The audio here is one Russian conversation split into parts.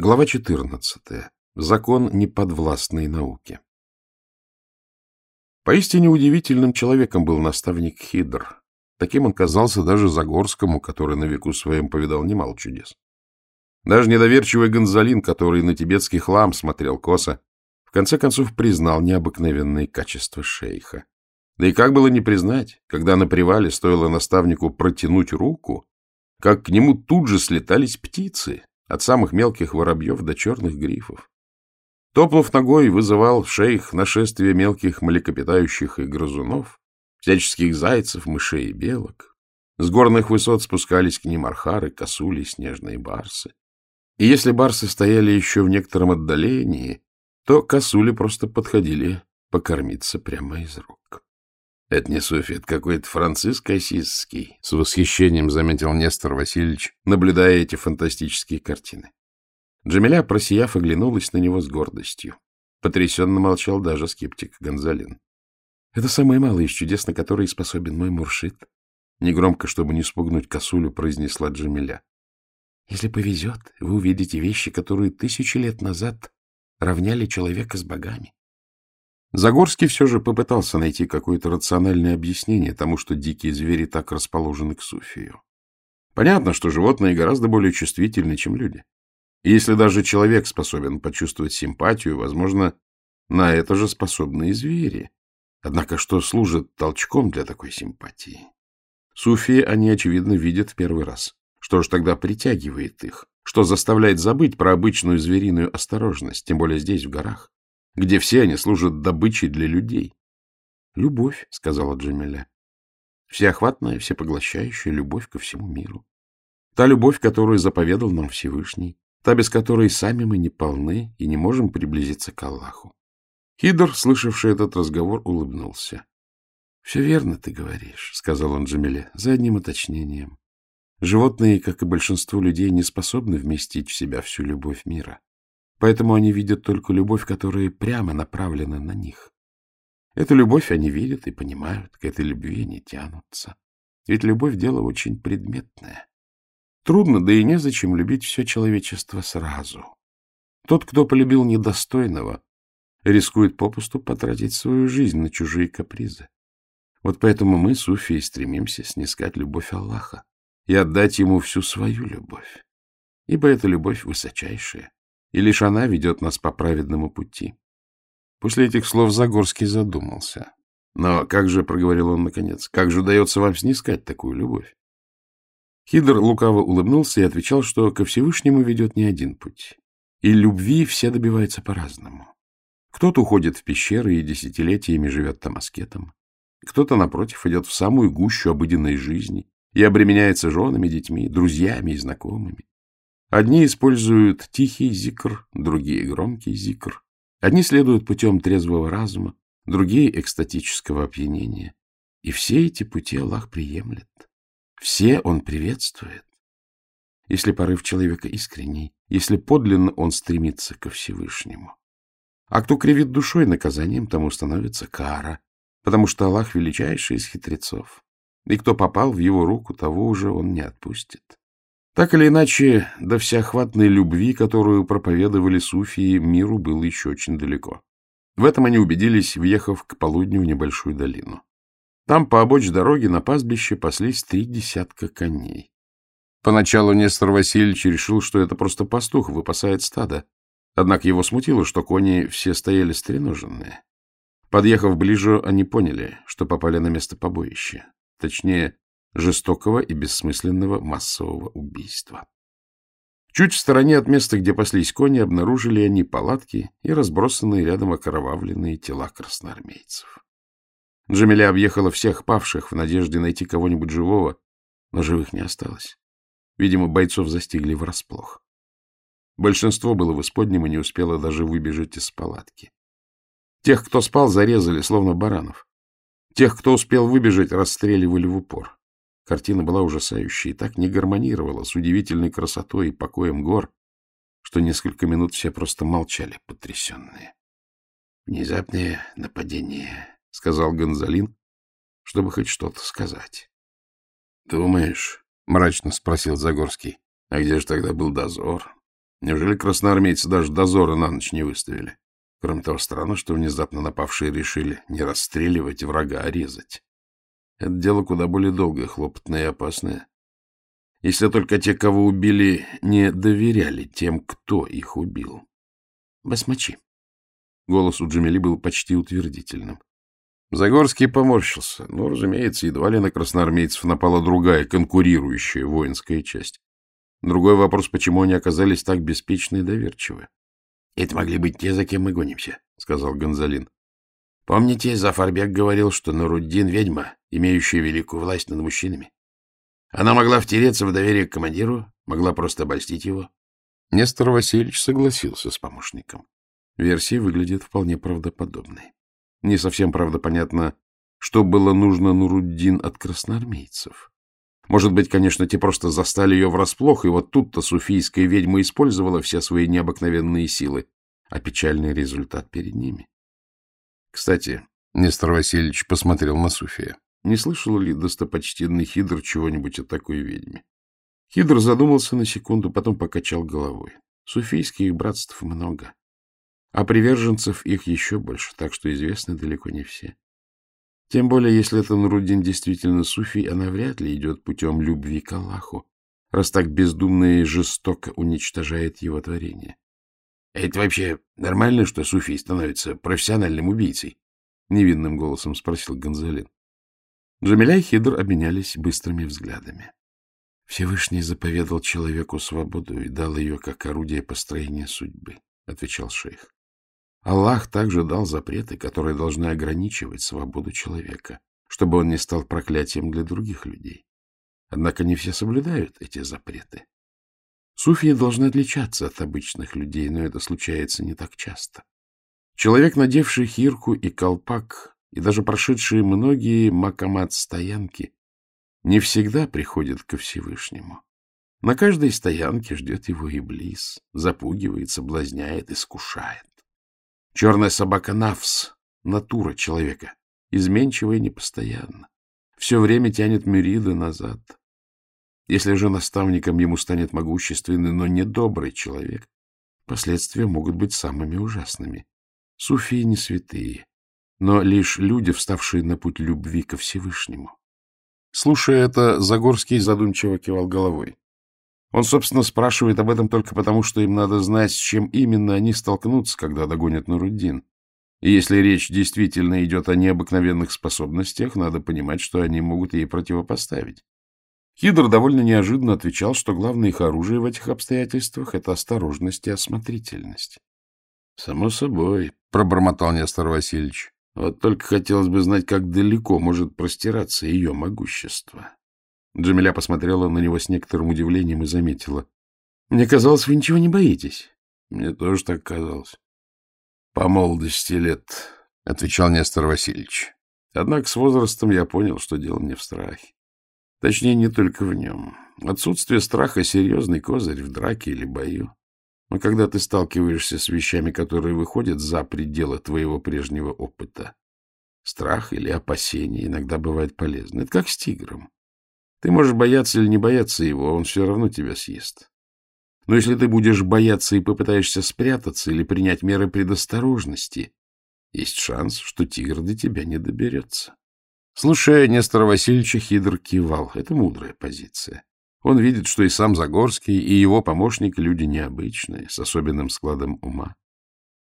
Глава 14. Закон неподвластной науки. Поистине удивительным человеком был наставник Хидр. Таким он казался даже Загорскому, который на веку своем повидал немало чудес. Даже недоверчивый Гонзалин, который на тибетский хлам смотрел косо, в конце концов признал необыкновенные качества шейха. Да и как было не признать, когда на привале стоило наставнику протянуть руку, как к нему тут же слетались птицы, от самых мелких воробьев до черных грифов. Топнув ногой, вызывал шейх нашествие мелких млекопитающих и грызунов, всяческих зайцев, мышей и белок. С горных высот спускались к ним архары, косули, снежные барсы. И если барсы стояли еще в некотором отдалении, то косули просто подходили покормиться прямо из рук. — Это не Софья, это какой-то Франциск Осисский, — с восхищением заметил Нестор Васильевич, наблюдая эти фантастические картины. Джамиля, просияв, оглянулась на него с гордостью. Потрясенно молчал даже скептик Гонзалин. — Это самое малое из чудес, на которые способен мой Муршит. Негромко, чтобы не спугнуть косулю, произнесла Джамиля. — Если повезет, вы увидите вещи, которые тысячи лет назад равняли человека с богами. Загорский все же попытался найти какое-то рациональное объяснение тому, что дикие звери так расположены к суфию. Понятно, что животные гораздо более чувствительны, чем люди. И если даже человек способен почувствовать симпатию, возможно, на это же способны и звери. Однако что служит толчком для такой симпатии? Суфии они, очевидно, видят в первый раз. Что же тогда притягивает их? Что заставляет забыть про обычную звериную осторожность, тем более здесь, в горах? Где все они служат добычей для людей. — Любовь, — сказала Джамиля. — Всеохватная, всепоглощающая любовь ко всему миру. Та любовь, которую заповедал нам Всевышний, та, без которой сами мы не полны и не можем приблизиться к Аллаху. Хидр, слышавший этот разговор, улыбнулся. — Все верно ты говоришь, — сказал он Джамиле, — за одним уточнением. Животные, как и большинство людей, не способны вместить в себя всю любовь мира. Поэтому они видят только любовь, которая прямо направлена на них. Эту любовь они видят и понимают, к этой любви они тянутся. Ведь любовь — дело очень предметное. Трудно, да и незачем любить все человечество сразу. Тот, кто полюбил недостойного, рискует попусту потратить свою жизнь на чужие капризы. Вот поэтому мы, суфии, стремимся снискать любовь Аллаха и отдать ему всю свою любовь. Ибо эта любовь высочайшая, и лишь она ведет нас по праведному пути. После этих слов Загорский задумался. Но как же, — проговорил он наконец, — как же удается вам снискать такую любовь? Хидр лукаво улыбнулся и отвечал, что ко Всевышнему ведет не один путь. И любви все добиваются по-разному. Кто-то уходит в пещеры и десятилетиями живет там аскетом. Кто-то, напротив, идет в самую гущу обыденной жизни и обременяется женами, детьми, друзьями и знакомыми. Одни используют тихий зикр, другие — громкий зикр. Одни следуют путем трезвого разума, другие — экстатического опьянения. И все эти пути Аллах приемлет. Все Он приветствует. Если порыв человека искренний, если подлинно он стремится ко Всевышнему. А кто кривит душой, наказанием тому становится кара, потому что Аллах величайший из хитрецов. И кто попал в его руку, того уже он не отпустит. Так или иначе, до всеохватной любви, которую проповедовали суфии, миру было еще очень далеко. В этом они убедились, въехав к полудню в небольшую долину. Там по обочь дороги на пастбище паслись три десятка коней. Поначалу Нестор Васильевич решил, что это просто пастух выпасает стадо. Однако его смутило, что кони все стояли стреноженные. Подъехав ближе, они поняли, что попали на место побоища. Точнее, жестокого и бессмысленного массового убийства. Чуть в стороне от места, где паслись кони, обнаружили они палатки и разбросанные рядом окровавленные тела красноармейцев. Джамиля объехала всех павших в надежде найти кого-нибудь живого, но живых не осталось. Видимо, бойцов застигли врасплох. Большинство было в исподнем и не успело даже выбежать из палатки. Тех, кто спал, зарезали, словно баранов. Тех, кто успел выбежать, расстреливали в упор. Картина была ужасающей и так не гармонировала с удивительной красотой и покоем гор, что несколько минут все просто молчали, потрясенные. — Внезапное нападение, — сказал Гонзалин, чтобы хоть что-то сказать. — Думаешь? — мрачно спросил Загорский. — А где же тогда был дозор? Неужели красноармейцы даже дозора на ночь не выставили? Кроме того, странно, что внезапно напавшие решили не расстреливать врага, а резать. Это дело куда более долгое, хлопотное и опасное. Если только те, кого убили, не доверяли тем, кто их убил. Басмачи. Голос у Джамили был почти утвердительным. Загорский поморщился. Ну, разумеется, едва ли на красноармейцев напала другая, конкурирующая воинская часть. Другой вопрос, почему они оказались так беспечны и доверчивы. — Это могли быть те, за кем мы гонимся, — сказал Гонзалин. — Помните, Зафарбек говорил, что Нуруддин — ведьма, имеющая великую власть над мужчинами? Она могла втереться в доверие к командиру, могла просто обольстить его. Нестор Васильевич согласился с помощником. Версия выглядит вполне правдоподобной. Не совсем, правда, понятно, что было нужно Нуруддин от красноармейцев. Может быть, конечно, те просто застали ее врасплох, и вот тут-то суфийская ведьма использовала все свои необыкновенные силы, а печальный результат перед ними. Кстати, Нестор Васильевич посмотрел на Суфия. Не слышал ли достопочтенный Хидр чего-нибудь о такой ведьме? Хидр задумался на секунду, потом покачал головой. Суфийских братств много. А приверженцев их еще больше, так что известны далеко не все. Тем более, если это Нуруддин действительно суфий, она вряд ли идет путем любви к Аллаху, раз так бездумно и жестоко уничтожает его творение. — Это вообще нормально, что суфий становится профессиональным убийцей? — невинным голосом спросил Гонзалин. Джамиля и Хидр обменялись быстрыми взглядами. Всевышний заповедал человеку свободу и дал ее как орудие построения судьбы, — отвечал шейх. Аллах также дал запреты, которые должны ограничивать свободу человека, чтобы он не стал проклятием для других людей. Однако не все соблюдают эти запреты. Суфии должны отличаться от обычных людей, но это случается не так часто. Человек, надевший хирку и колпак, и даже прошедший многие макамат-стоянки, не всегда приходит ко Всевышнему. На каждой стоянке ждет его Иблис, запугивает, соблазняет, искушает. Черная собака Навс — натура человека, изменчивая непостоянно. Все время тянет Мюрида назад. Если же наставником ему станет могущественный, но недобрый человек, последствия могут быть самыми ужасными. Суфии не святые, но лишь люди, вставшие на путь любви ко Всевышнему. Слушая это, Загорский задумчиво кивал головой. Он, собственно, спрашивает об этом только потому, что им надо знать, с чем именно они столкнутся, когда догонят Нуруддин. И если речь действительно идет о необыкновенных способностях, надо понимать, что они могут ей противопоставить. Хидр довольно неожиданно отвечал, что главное их оружие в этих обстоятельствах — это осторожность и осмотрительность. — Само собой, — пробормотал Нестор Васильевич. — Вот только хотелось бы знать, как далеко может простираться ее могущество. Джамиля посмотрела на него с некоторым удивлением и заметила. — Мне казалось, вы ничего не боитесь. — Мне тоже так казалось. — По молодости лет, — отвечал Нестор Васильевич. Однако с возрастом я понял, что дело не в страхе. Точнее, не только в нем. Отсутствие страха — серьезный козырь в драке или бою. Но когда ты сталкиваешься с вещами, которые выходят за пределы твоего прежнего опыта, страх или опасение иногда бывает полезны. Это как с тигром. Ты можешь бояться или не бояться его, он все равно тебя съест. Но если ты будешь бояться и попытаешься спрятаться или принять меры предосторожности, есть шанс, что тигр до тебя не доберется. Слушая Нестора Васильевича, Хидр кивал. Это мудрая позиция. Он видит, что и сам Загорский, и его помощник — люди необычные, с особенным складом ума.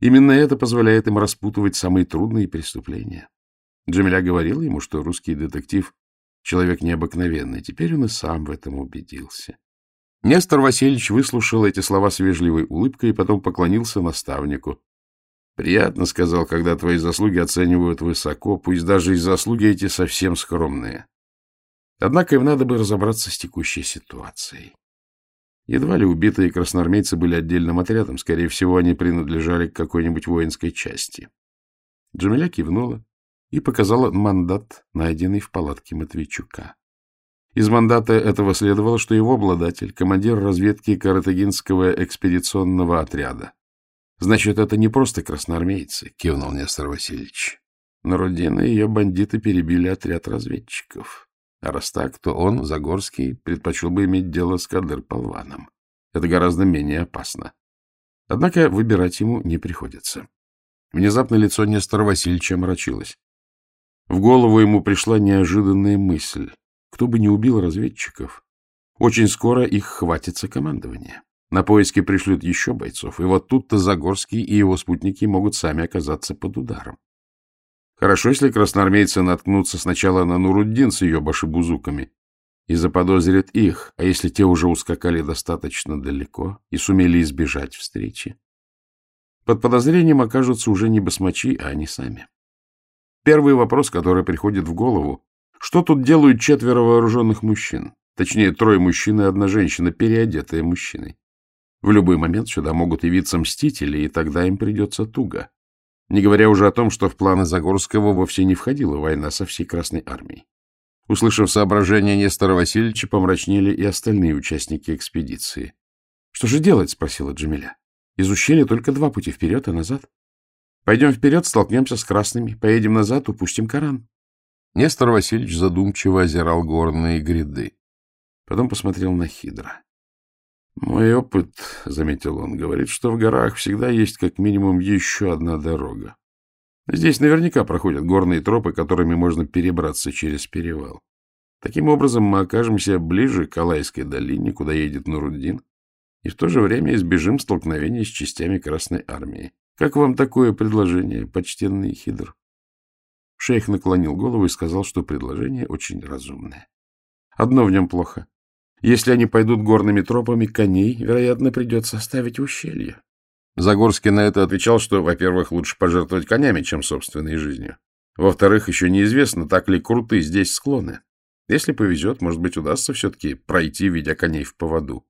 Именно это позволяет им распутывать самые трудные преступления. Джамиля говорил ему, что русский детектив Человек необыкновенный. Теперь он и сам в этом убедился. Нестор Васильевич выслушал эти слова с вежливой улыбкой и потом поклонился наставнику. — Приятно, — сказал, — когда твои заслуги оценивают высоко, пусть даже и заслуги эти совсем скромные. Однако им надо бы разобраться с текущей ситуацией. Едва ли убитые красноармейцы были отдельным отрядом, скорее всего, они принадлежали к какой-нибудь воинской части. Джамиля кивнула и показала мандат, найденный в палатке Матвейчука. Из мандата этого следовало, что его обладатель — командир разведки Каратагинского экспедиционного отряда. Значит, это не просто красноармейцы, — кивнул Нестор Васильевич. Народина и ее бандиты перебили отряд разведчиков. А раз так, то он, Загорский, предпочел бы иметь дело с Кадыр-Полваном. Это гораздо менее опасно. Однако выбирать ему не приходится. Внезапно лицо Нестора Васильевича омрачилось. В голову ему пришла неожиданная мысль. Кто бы не убил разведчиков, очень скоро их хватится командование. На поиски пришлют еще бойцов, и вот тут-то Загорский и его спутники могут сами оказаться под ударом. Хорошо, если красноармейцы наткнутся сначала на Нуруддин с ее башибузуками и заподозрят их, а если те уже ускакали достаточно далеко и сумели избежать встречи? Под подозрением окажутся уже не басмачи, а они сами. Первый вопрос, который приходит в голову, что тут делают четверо вооруженных мужчин? Точнее, трое мужчин и одна женщина, переодетая мужчиной. В любой момент сюда могут явиться мстители, и тогда им придется туго. Не говоря уже о том, что в планы Загорского вовсе не входила война со всей Красной Армией. Услышав соображения Нестора Васильевича, помрачнели и остальные участники экспедиции. — Что же делать? — спросила Джамиля. — Из ущелья только два пути вперед и назад. Пойдем вперед, столкнемся с красными. Поедем назад, упустим Коран. Нестор Васильевич задумчиво озирал горные гряды. Потом посмотрел на Хидра. — Мой опыт, — заметил он, — говорит, что в горах всегда есть как минимум еще одна дорога. Здесь наверняка проходят горные тропы, которыми можно перебраться через перевал. Таким образом, мы окажемся ближе к Алайской долине, куда едет Нуруддин, и в то же время избежим столкновения с частями Красной Армии. Как вам такое предложение, почтенный Хидр? Шейх наклонил голову и сказал, что предложение очень разумное. Одно в нем плохо. Если они пойдут горными тропами, коней, вероятно, придется оставить в ущелье. Загорский на это отвечал, что, во-первых, лучше пожертвовать конями, чем собственной жизнью. Во-вторых, еще неизвестно, так ли круты здесь склоны. Если повезет, может быть, удастся все-таки пройти, ведя коней в поводу.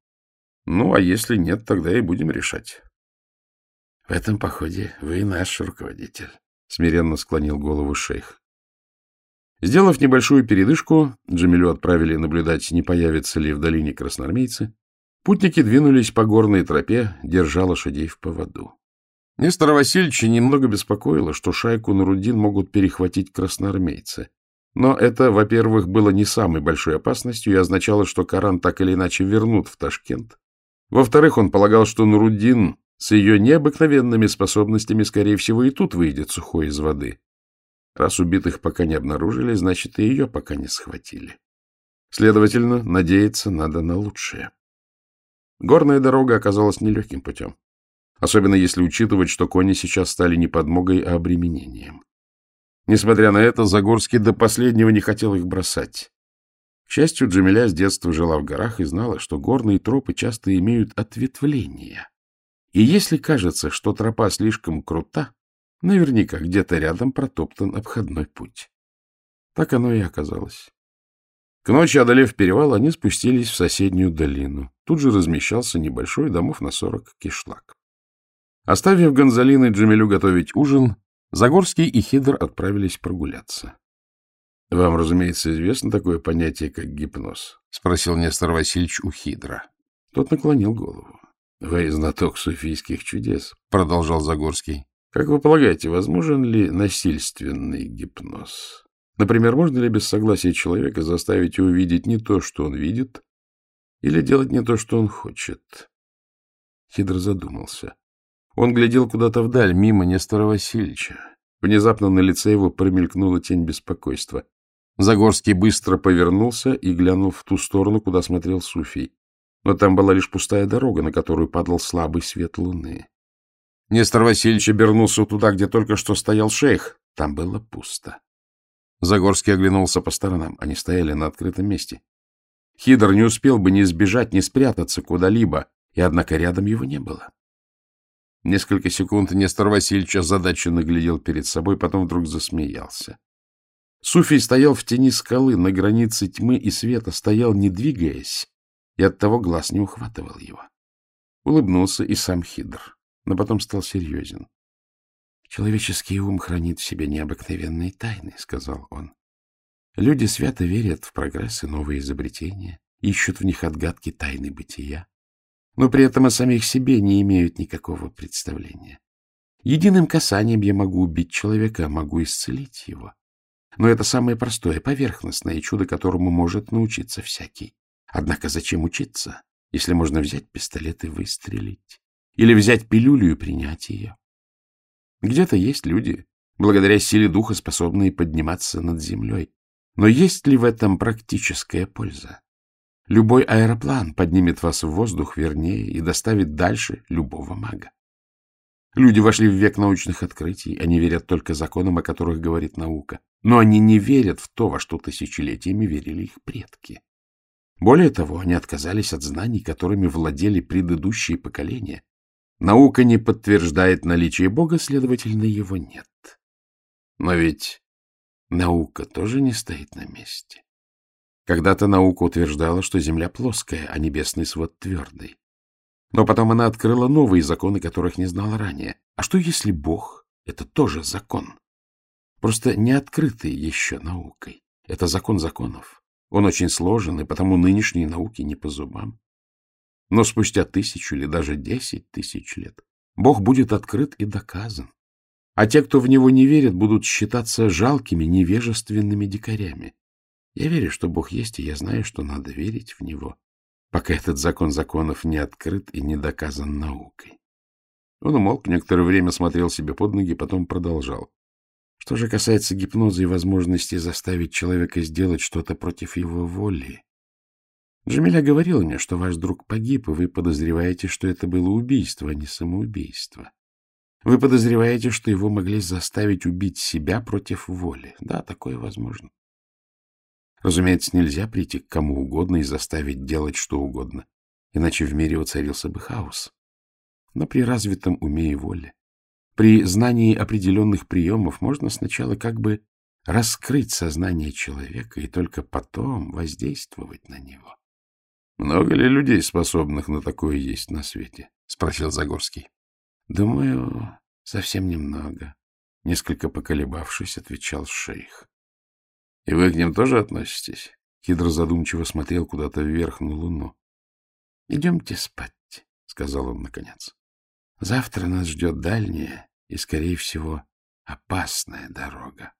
Ну, а если нет, тогда и будем решать. — В этом походе вы наш руководитель, — смиренно склонил голову шейх. Сделав небольшую передышку, Джамилю отправили наблюдать, не появятся ли в долине красноармейцы. Путники двинулись по горной тропе, держа лошадей в поводу. Нестора Васильевича немного беспокоило, что шайку Нурудин могут перехватить красноармейцы. Но это, во-первых, было не самой большой опасностью и означало, что Коран так или иначе вернут в Ташкент. Во-вторых, он полагал, что Нурудин с ее необыкновенными способностями, скорее всего, и тут выйдет сухой из воды. Раз убитых пока не обнаружили, значит, и ее пока не схватили. Следовательно, надеяться надо на лучшее. Горная дорога оказалась нелегким путем, особенно если учитывать, что кони сейчас стали не подмогой, а обременением. Несмотря на это, Загорский до последнего не хотел их бросать. К счастью, Джамиля с детства жила в горах и знала, что горные тропы часто имеют ответвления. И если кажется, что тропа слишком крута, Наверняка где-то рядом протоптан обходной путь. Так оно и оказалось. К ночи, одолев перевал, они спустились в соседнюю долину. Тут же размещался небольшой домов на сорок кишлак. Оставив Гонзалин и Джамилю готовить ужин, Загорский и Хидр отправились прогуляться. — Вам, разумеется, известно такое понятие, как гипноз? — спросил Нестор Васильевич у Хидра. Тот наклонил голову. — Вы знаток суфийских чудес, — продолжал Загорский. Как вы полагаете, возможен ли насильственный гипноз? Например, можно ли без согласия человека заставить его видеть не то, что он видит, или делать не то, что он хочет? Хидр задумался. Он глядел куда-то вдаль, мимо Нестора Васильевича. Внезапно на лице его промелькнула тень беспокойства. Загорский быстро повернулся и глянул в ту сторону, куда смотрел Суфий. Но там была лишь пустая дорога, на которую падал слабый свет луны. Нестор Васильевич обернулся туда, где только что стоял шейх. Там было пусто. Загорский оглянулся по сторонам. Они стояли на открытом месте. Хидр не успел бы ни сбежать, ни спрятаться куда-либо, и, однако, рядом его не было. Несколько секунд Нестор Васильевич озадаченно глядел перед собой, потом вдруг засмеялся. Суфий стоял в тени скалы, на границе тьмы и света, стоял, не двигаясь, и оттого глаз не ухватывал его. Улыбнулся и сам Хидр но потом стал серьезен. «Человеческий ум хранит в себе необыкновенные тайны», — сказал он. «Люди свято верят в прогресс и новые изобретения, ищут в них отгадки тайны бытия, но при этом о самих себе не имеют никакого представления. Единым касанием я могу убить человека, могу исцелить его. Но это самое простое, поверхностное чудо, которому может научиться всякий. Однако зачем учиться, если можно взять пистолет и выстрелить? Или взять пилюлю и принять ее. Где-то есть люди, благодаря силе духа, способные подниматься над землей. Но есть ли в этом практическая польза? Любой аэроплан поднимет вас в воздух вернее и доставит дальше любого мага. Люди вошли в век научных открытий, они верят только законам, о которых говорит наука. Но они не верят в то, во что тысячелетиями верили их предки. Более того, они отказались от знаний, которыми владели предыдущие поколения. Наука не подтверждает наличие Бога, следовательно, его нет. Но ведь наука тоже не стоит на месте. Когда-то наука утверждала, что Земля плоская, а небесный свод твердый. Но потом она открыла новые законы, которых не знала ранее. А что если Бог — это тоже закон? Просто не открытый еще наукой. Это закон законов. Он очень сложен, и потому нынешние науки не по зубам. Но спустя тысячу или даже десять тысяч лет Бог будет открыт и доказан. А те, кто в него не верит, будут считаться жалкими, невежественными дикарями. Я верю, что Бог есть, и я знаю, что надо верить в Него, пока этот закон законов не открыт и не доказан наукой. Он умолк, некоторое время смотрел себе под ноги, потом продолжал. Что же касается гипноза и возможности заставить человека сделать что-то против его воли, Джамиля говорила мне, что ваш друг погиб, и вы подозреваете, что это было убийство, а не самоубийство. Вы подозреваете, что его могли заставить убить себя против воли. Да, такое возможно. Разумеется, нельзя прийти к кому угодно и заставить делать что угодно, иначе в мире воцарился бы хаос. Но при развитом уме и воле, при знании определенных приемов можно сначала как бы раскрыть сознание человека и только потом воздействовать на него. — Много ли людей, способных на такое есть на свете? — спросил Загорский. — Думаю, совсем немного. Несколько поколебавшись, отвечал шейх. — И вы к ним тоже относитесь? Хидро задумчиво смотрел куда-то вверх на луну. — Идемте спать, — сказал он наконец. — Завтра нас ждет дальняя и, скорее всего, опасная дорога.